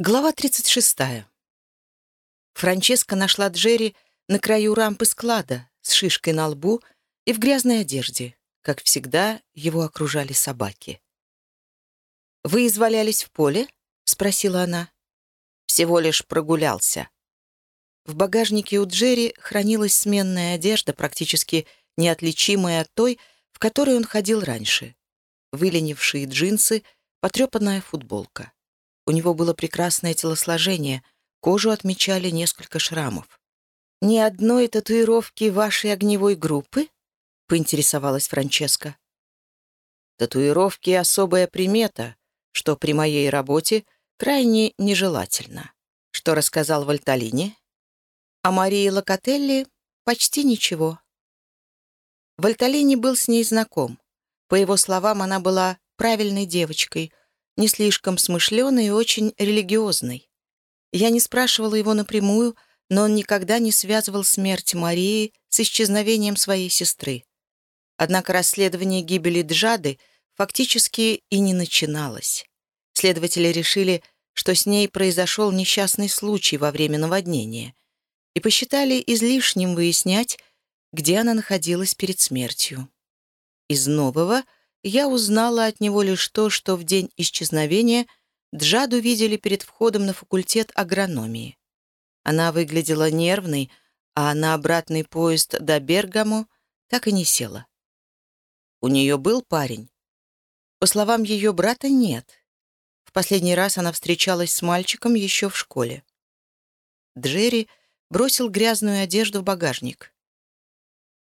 Глава 36. Франческа нашла Джерри на краю рампы склада с шишкой на лбу и в грязной одежде. Как всегда, его окружали собаки. «Вы извалялись в поле?» — спросила она. «Всего лишь прогулялся». В багажнике у Джерри хранилась сменная одежда, практически неотличимая от той, в которой он ходил раньше. Выленившие джинсы, потрепанная футболка. У него было прекрасное телосложение, кожу отмечали несколько шрамов. «Ни одной татуировки вашей огневой группы?» — поинтересовалась Франческа. «Татуировки — особая примета, что при моей работе крайне нежелательно. Что рассказал Вальталини? А Марии Локотелли почти ничего. Вальталини был с ней знаком. По его словам, она была правильной девочкой, не слишком смышленый и очень религиозный. Я не спрашивала его напрямую, но он никогда не связывал смерть Марии с исчезновением своей сестры. Однако расследование гибели Джады фактически и не начиналось. Следователи решили, что с ней произошел несчастный случай во время наводнения, и посчитали излишним выяснять, где она находилась перед смертью. Из нового — я узнала от него лишь то, что в день исчезновения Джаду видели перед входом на факультет агрономии. Она выглядела нервной, а на обратный поезд до Бергамо так и не села. У нее был парень? По словам ее брата, нет. В последний раз она встречалась с мальчиком еще в школе. Джерри бросил грязную одежду в багажник.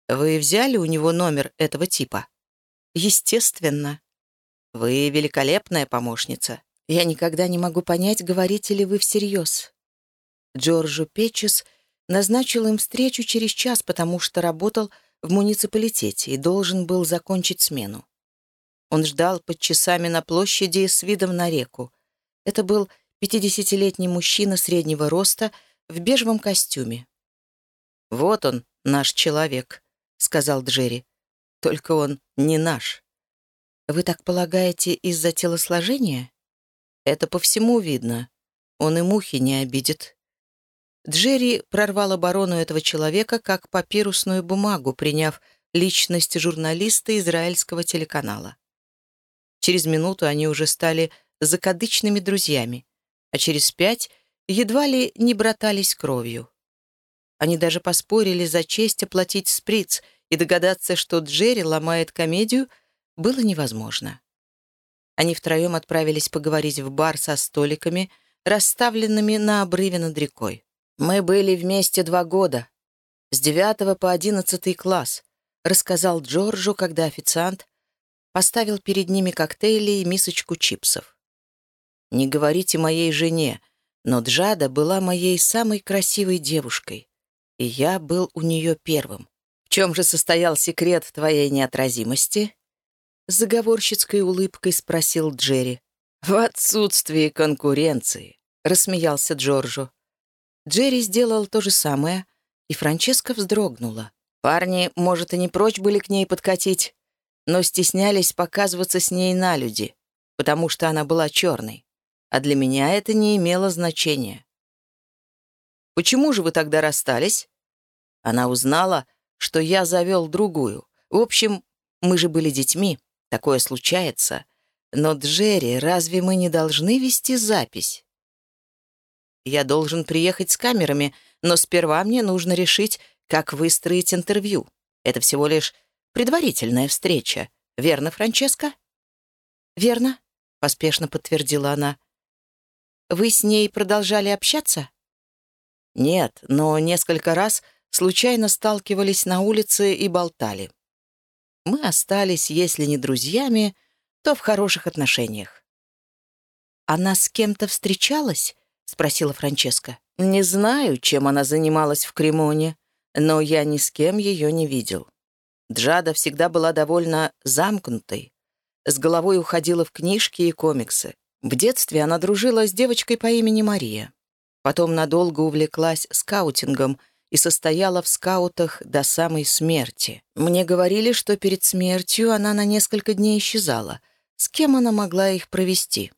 «Вы взяли у него номер этого типа?» Естественно. Вы великолепная помощница. Я никогда не могу понять, говорите ли вы всерьез. Джорджу Печес назначил им встречу через час, потому что работал в муниципалитете и должен был закончить смену. Он ждал под часами на площади с видом на реку. Это был пятидесятилетний мужчина среднего роста в бежевом костюме. «Вот он, наш человек», — сказал Джерри. Только он не наш. Вы так полагаете из-за телосложения? Это по всему видно. Он и мухи не обидит. Джерри прорвал оборону этого человека как папирусную бумагу, приняв личность журналиста израильского телеканала. Через минуту они уже стали закадычными друзьями, а через пять едва ли не братались кровью. Они даже поспорили за честь оплатить сприц — и догадаться, что Джерри ломает комедию, было невозможно. Они втроем отправились поговорить в бар со столиками, расставленными на обрыве над рекой. «Мы были вместе два года, с девятого по одиннадцатый класс», рассказал Джорджу, когда официант поставил перед ними коктейли и мисочку чипсов. «Не говорите моей жене, но Джада была моей самой красивой девушкой, и я был у нее первым. «В чем же состоял секрет твоей неотразимости?» С заговорщицкой улыбкой спросил Джерри. «В отсутствии конкуренции», — рассмеялся Джорджу. Джерри сделал то же самое, и Франческа вздрогнула. Парни, может, и не прочь были к ней подкатить, но стеснялись показываться с ней на люди, потому что она была черной. А для меня это не имело значения. «Почему же вы тогда расстались?» Она узнала, что я завел другую. В общем, мы же были детьми, такое случается. Но, Джерри, разве мы не должны вести запись? Я должен приехать с камерами, но сперва мне нужно решить, как выстроить интервью. Это всего лишь предварительная встреча. Верно, Франческа? Верно, поспешно подтвердила она. Вы с ней продолжали общаться? Нет, но несколько раз случайно сталкивались на улице и болтали. Мы остались, если не друзьями, то в хороших отношениях. «Она с кем-то встречалась?» — спросила Франческа. «Не знаю, чем она занималась в Кремоне, но я ни с кем ее не видел. Джада всегда была довольно замкнутой. С головой уходила в книжки и комиксы. В детстве она дружила с девочкой по имени Мария. Потом надолго увлеклась скаутингом и состояла в скаутах до самой смерти. Мне говорили, что перед смертью она на несколько дней исчезала. С кем она могла их провести?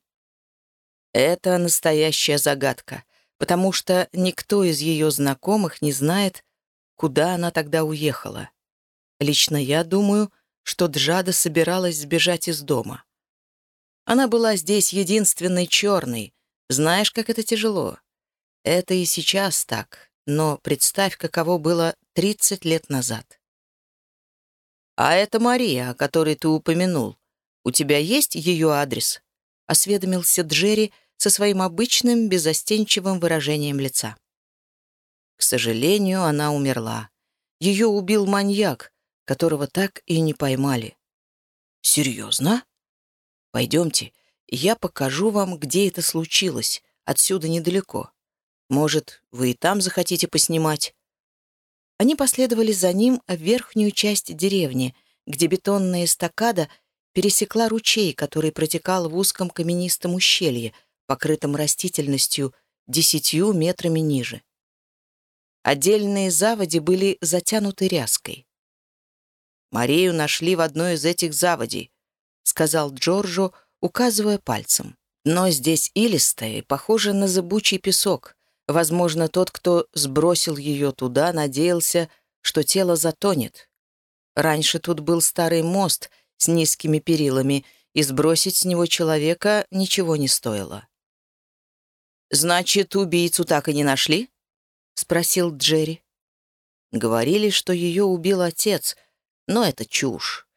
Это настоящая загадка, потому что никто из ее знакомых не знает, куда она тогда уехала. Лично я думаю, что Джада собиралась сбежать из дома. Она была здесь единственной черной. Знаешь, как это тяжело. Это и сейчас так, но представь, каково было 30 лет назад. «А это Мария, о которой ты упомянул. У тебя есть ее адрес?» — осведомился Джерри со своим обычным безостенчивым выражением лица. К сожалению, она умерла. Ее убил маньяк, которого так и не поймали. «Серьезно?» «Пойдемте, я покажу вам, где это случилось, отсюда недалеко. Может, вы и там захотите поснимать?» Они последовали за ним в верхнюю часть деревни, где бетонная эстакада пересекла ручей, который протекал в узком каменистом ущелье, покрытом растительностью десятью метрами ниже. Отдельные заводи были затянуты ряской. «Марию нашли в одной из этих заводей», — сказал Джорджо, указывая пальцем. «Но здесь илистое похоже на зыбучий песок. Возможно, тот, кто сбросил ее туда, надеялся, что тело затонет. Раньше тут был старый мост с низкими перилами, и сбросить с него человека ничего не стоило. «Значит, убийцу так и не нашли?» — спросил Джерри. Говорили, что ее убил отец, но это чушь.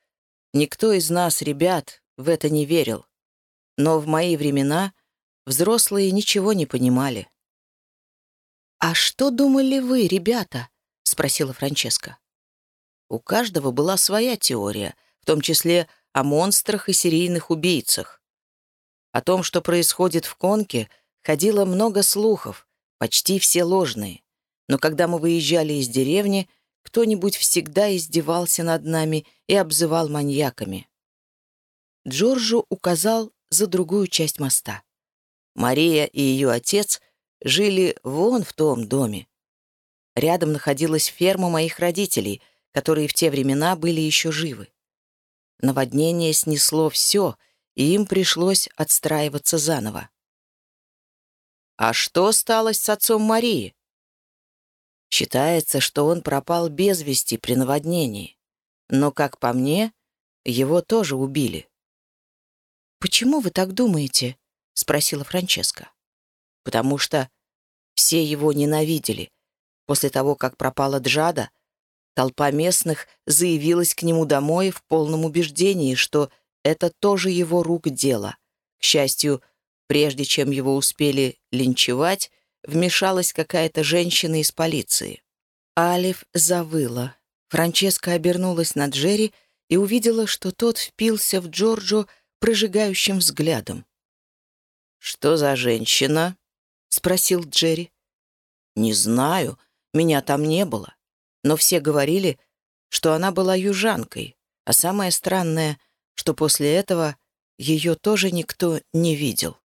Никто из нас, ребят, в это не верил. Но в мои времена взрослые ничего не понимали. «А что думали вы, ребята?» — спросила Франческа. У каждого была своя теория, в том числе о монстрах и серийных убийцах. О том, что происходит в Конке, ходило много слухов, почти все ложные. Но когда мы выезжали из деревни, кто-нибудь всегда издевался над нами и обзывал маньяками. Джорджу указал за другую часть моста. Мария и ее отец жили вон в том доме. Рядом находилась ферма моих родителей, которые в те времена были еще живы. Наводнение снесло все, и им пришлось отстраиваться заново. «А что стало с отцом Марии?» Считается, что он пропал без вести при наводнении. Но, как по мне, его тоже убили. «Почему вы так думаете?» — спросила Франческа. «Потому что все его ненавидели. После того, как пропала Джада, толпа местных заявилась к нему домой в полном убеждении, что это тоже его рук дело. К счастью, прежде чем его успели линчевать, вмешалась какая-то женщина из полиции. Алиф завыла. Франческа обернулась на Джерри и увидела, что тот впился в Джорджо прожигающим взглядом. «Что за женщина?» — спросил Джерри. «Не знаю, меня там не было. Но все говорили, что она была южанкой, а самое странное, что после этого ее тоже никто не видел».